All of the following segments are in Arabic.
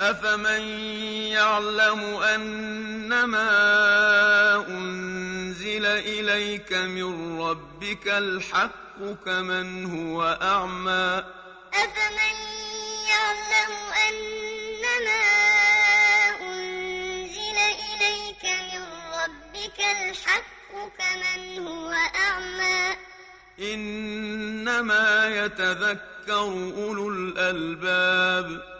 أفمن يعلم أنما أنزل إليك من ربك الحق كمن هو أعمى أفمن يعلم أنما أنزل إليك من ربك الحق كمن هو أعمى إنما يتذكر أولو الألباب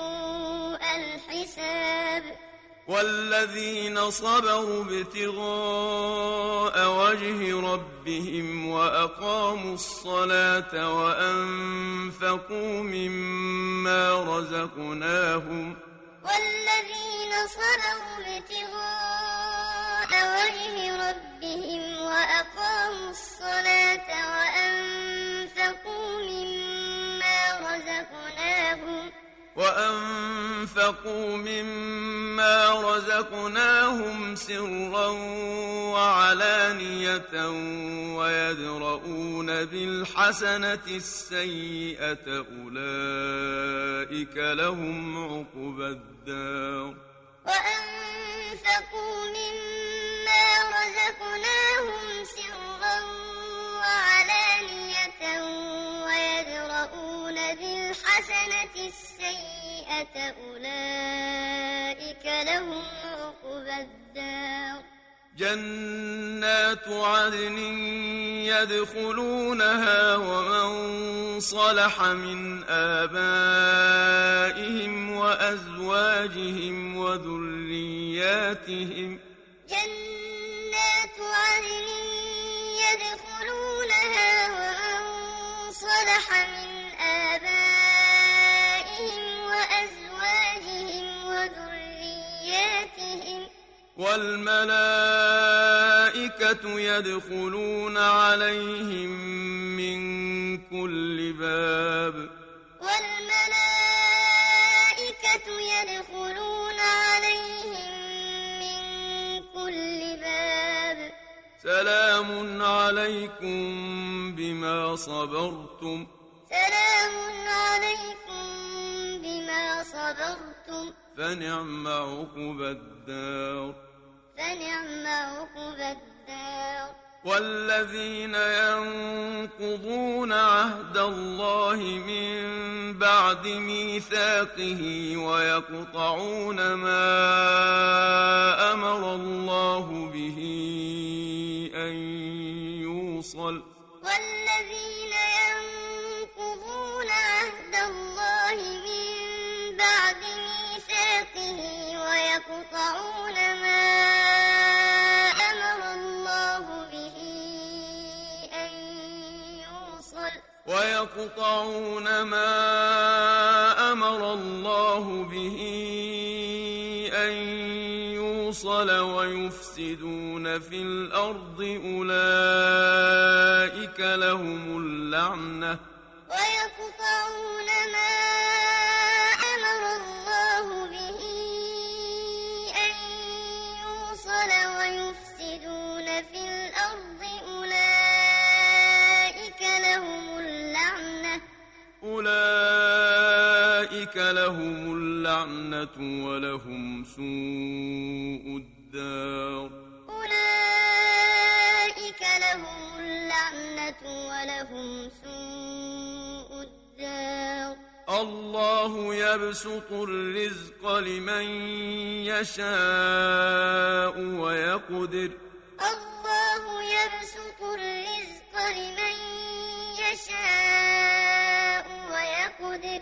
والذين صبروا ابتغاء وجه ربهم وأقاموا الصلاة وأنفقوا مما رزقناهم والذين صبروا ابتغاء وجه ربهم وأقاموا الصلاة وأنفقوا مما رزقناهم وأنفقوا مما رزقناهم سرا وعلانية ويدرؤون بالحسنة السيئة أولئك لهم عقبى الدار وأنفقوا مما رزقناهم سرا وعلانية ويدرؤون بالحسنة السيئة أولئك لهم عقبى الدار. جنات عدن يدخلونها ومن صلح من آبائهم وأزواجهم وذرياتهم والملائكة يدخلون عليهم من كل باب. والملائكة يدخلون عليهم من كل باب. سلام عليكم بما صبرتم. سلام عليكم بما صبرتم. فنعم عقبى الدار. فنعم عقبى الدار. والذين ينقضون عهد الله من بعد ميثاقه ويقطعون ما أمر الله به أن يوصل ويقطعون ما أمر الله به أن يوصل ويفسدون في الأرض أولئك لهم اللعنة ولهم سوء الدار. أولئك لهم اللعنة ولهم سوء الدار. الله يبسط الرزق لمن يشاء ويقدر. الله يبسط لمن يشاء ويقدر.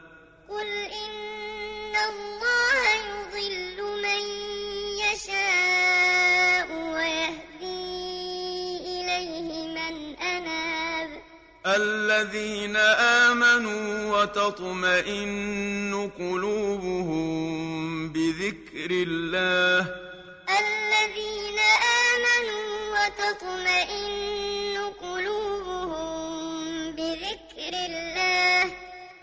الذين آمنوا وتطمئن قلوبهم بذكر الله. الذين آمنوا وتطمئن قلوبهم بذكر الله.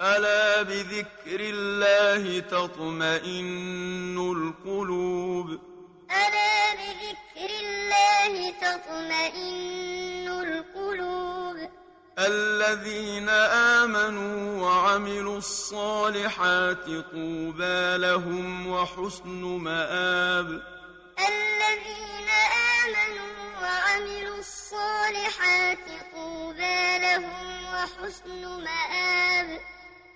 ألا بذكر الله تطمئن القلوب. ألا بذكر الله تطمئن القلوب. الذين آمنوا وعملوا الصالحات طوبى لهم وحسن مآب. الذين آمنوا وعملوا الصالحات طوبى لهم وحسن مآب.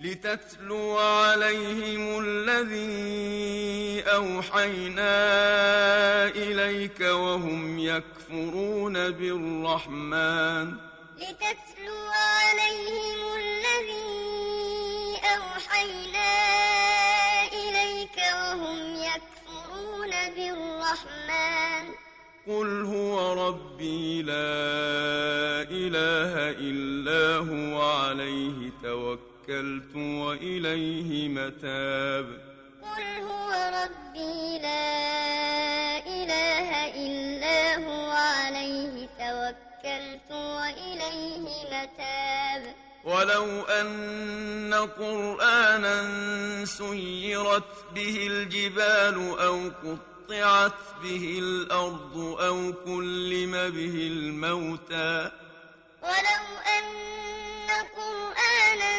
لتتلو عليهم الذي أوحينا إليك وهم يكفرون بالرحمن. لتتلو عليهم الذي أوحينا إليك وهم يكفرون بالرحمن. قل هو ربي لا إله إلا هو عليه توكلت وإليه متاب. قل هو ربي لا إله إلا هو عليه توكلت وإليه متاب. ولو أن قرآنا سيرت به الجبال أو قطعت به الأرض أو كلم به الموتى. ولو أن قرآنا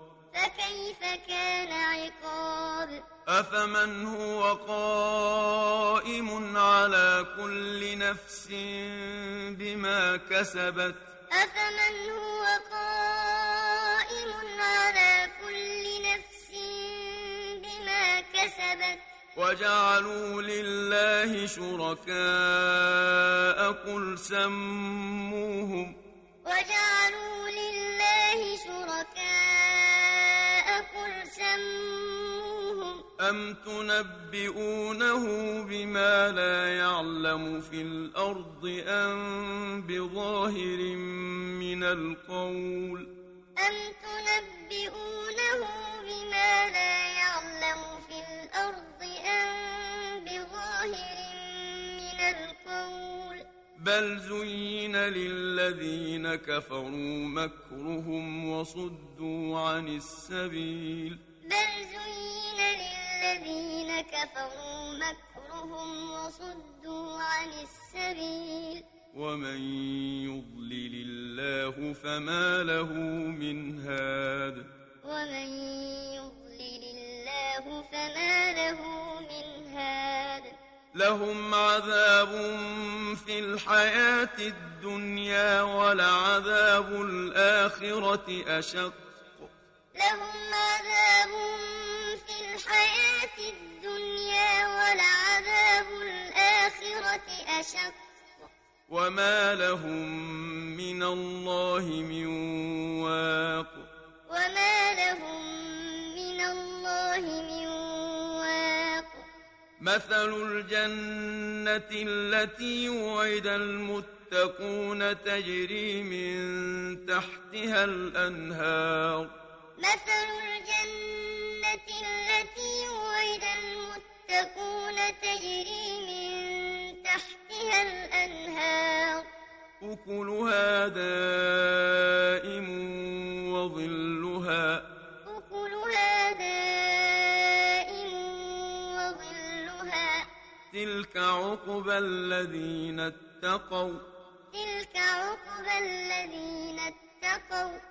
فكيف كان عقاب؟ أفمن هو قائم على كل نفس بما كسبت؟ أفمن هو قائم على كل نفس بما كسبت؟ وجعلوا لله شركاء قل سموهم. وجعلوا لله شركاء. أم تنبئونه بما لا يعلم في الأرض أم بظاهر من القول أم تنبئونه بما لا يعلم في الأرض أم بظاهر من القول بل زين للذين كفروا مكرهم وصدوا عن السبيل بل زين للذين كفروا مكرهم وصدوا عن السبيل. ومن يضلل الله فما له من هاد. ومن يضلل الله فما له من هاد. لهم عذاب في الحياة الدنيا ولعذاب الآخرة أشق. لهم عذاب الحياة الدنيا ولعذاب الآخرة أشق. وما لهم من الله من واق. وما لهم من الله من واق. مثل الجنة التي وعد المتقون تجري من تحتها الأنهار. مثل الجنة التي وعد المتقون تجري من تحتها الأنهار. أكلها دائم وظلها. أكلها دائم وظلها. تلك عقبى الذين اتقوا. تلك عقبى الذين اتقوا.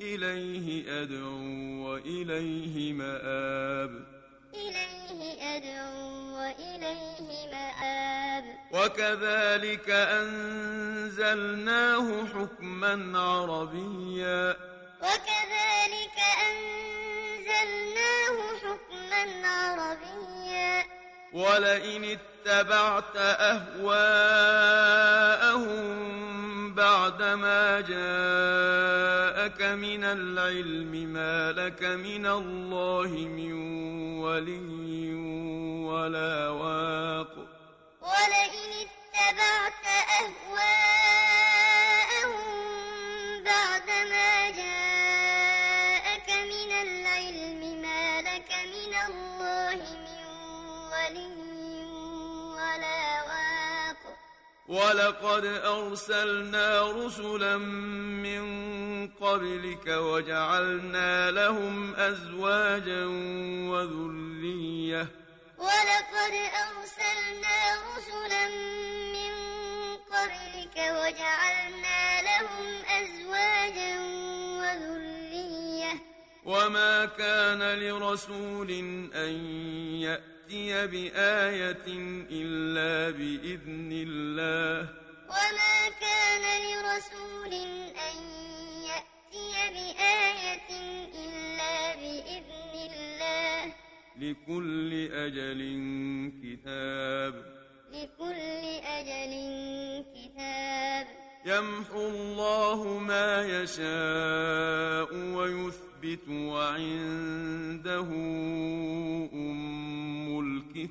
إليه أدعو وإليه مآب. إليه أدعو وإليه مآب. وكذلك أنزلناه حكما عربيا. وكذلك أنزلناه حكما عربيا. ولئن اتبعت أهواءهم بعدما جاءك من العلم ما لك من الله من ولي ولا واق. ولئن اتبعت أهواءهم ولقد أرسلنا رسلا من قبلك وجعلنا لهم أزواجا وذرية. ولقد أرسلنا رسلا من قبلك وجعلنا لهم أزواجا وذرية. وما كان لرسول أن يأتي بآية إلا بإذن الله. وما كان لرسول أن يأتي بآية إلا بإذن الله. لكل أجل كتاب. لكل أجل كتاب. يمحو الله ما يشاء ويثبت وعنده أم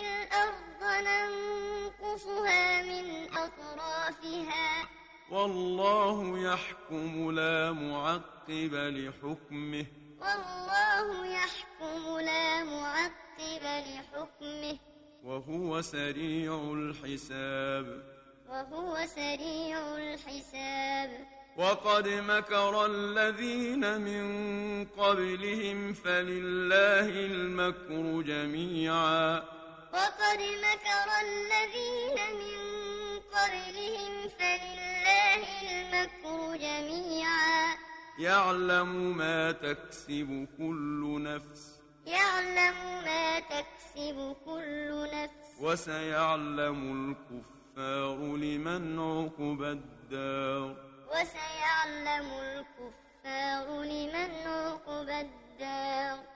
الأرض ننقصها من أطرافها. والله يحكم لا معقب لحكمه. والله يحكم لا معقب لحكمه. وهو سريع الحساب. وهو سريع الحساب. وقد مكر الذين من قبلهم فلله المكر جميعا. وقد مكر الذين من قبلهم فلله المكر جميعا. يعلم ما تكسب كل نفس. يعلم ما تكسب كل نفس. وسيعلم الكفار لمن عقب الدار. وسيعلم الكفار لمن عقب الدار.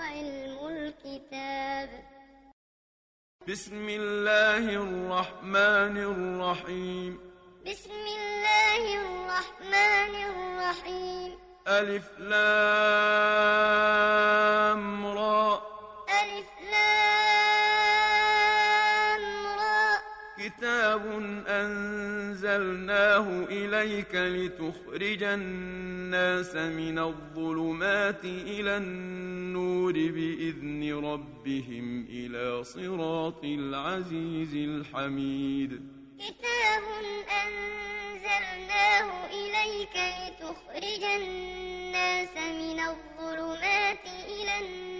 علم الكتاب. بسم الله الرحمن الرحيم. بسم الله الرحمن الرحيم. ألف لام را. كتاب أنزلناه إليك لتخرج الناس من الظلمات إلى النور بإذن ربهم إلى صراط العزيز الحميد كتاب أنزلناه إليك لتخرج الناس من الظلمات إلى النور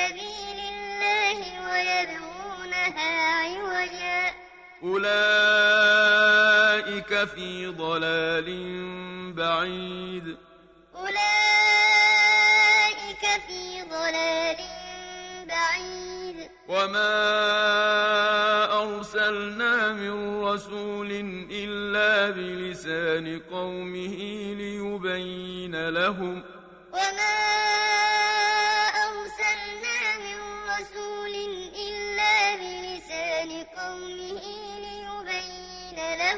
سبيل الله ويبغونها عوجا. أولئك في ضلال بعيد. أولئك في ضلال بعيد. وما أرسلنا من رسول إلا بلسان قومه ليبين لهم. وما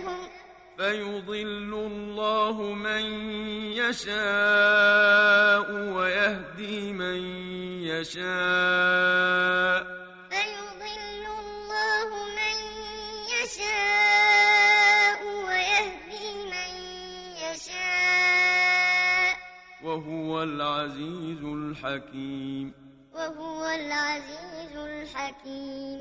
لهم فيضل الله من يشاء ويهدي من يشاء. فيضل الله من يشاء ويهدي من يشاء. وهو العزيز الحكيم. وهو العزيز الحكيم.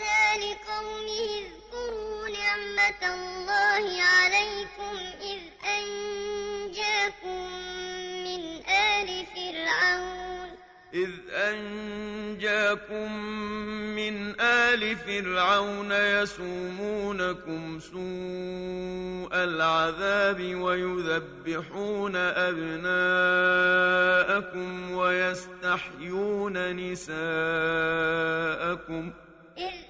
موسى لقومه اذكروا نعمة الله عليكم إذ أنجاكم من آل فرعون. إذ أنجاكم من آل فرعون يسومونكم سوء العذاب ويذبحون أبناءكم ويستحيون نساءكم. إذ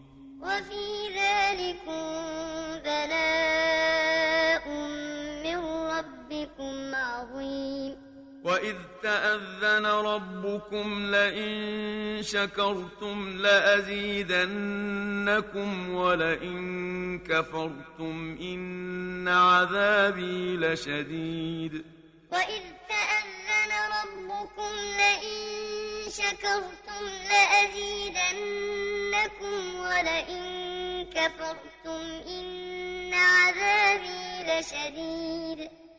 وإذ تأذن ربكم لئن شكرتم لأزيدنكم ولئن كفرتم إن عذابي لشديد وإذ تأذن ربكم لئن شكرتم لأزيدنكم ولئن كفرتم إن عذابي لشديد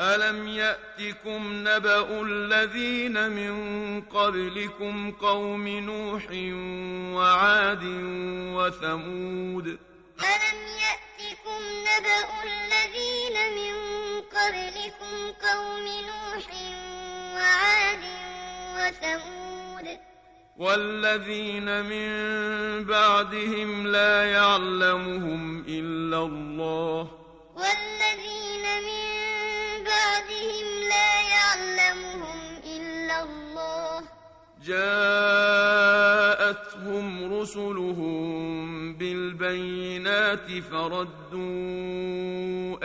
ألم يأتكم نبأ الذين من قبلكم قوم نوح وعاد وثمود ألم يأتكم نبأ الذين من قبلكم قوم نوح وعاد وثمود والذين من بعدهم لا يعلمهم إلا الله والذين من جاءتهم رسلهم بالبينات فردوا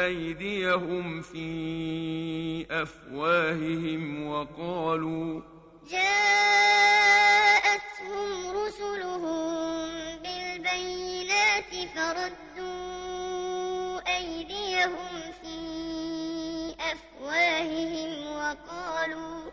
أيديهم في أفواههم وقالوا جاءتهم رسلهم بالبينات فردوا أيديهم في أفواههم وقالوا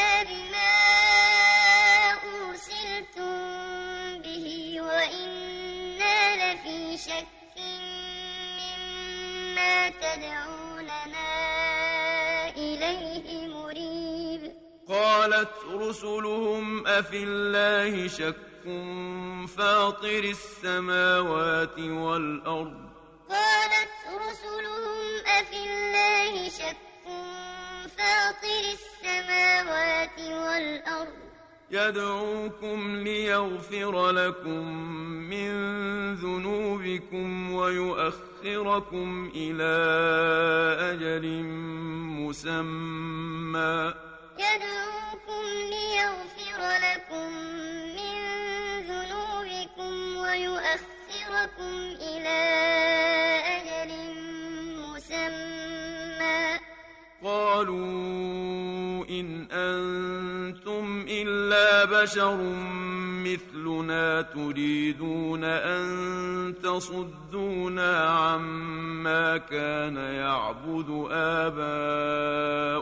رسلهم أفي الله شك فاطر السماوات والأرض قالت رسلهم أفي الله شك فاطر السماوات والأرض يدعوكم ليغفر لكم من ذنوبكم ويؤخركم إلى أجل مسمى يدعوكم ليغفر لكم من ذنوبكم ويؤخركم إلى أجل مسمى. قالوا إن أنتم إلا بشر مثلنا تريدون أن تصدونا عما كان يعبد آباؤنا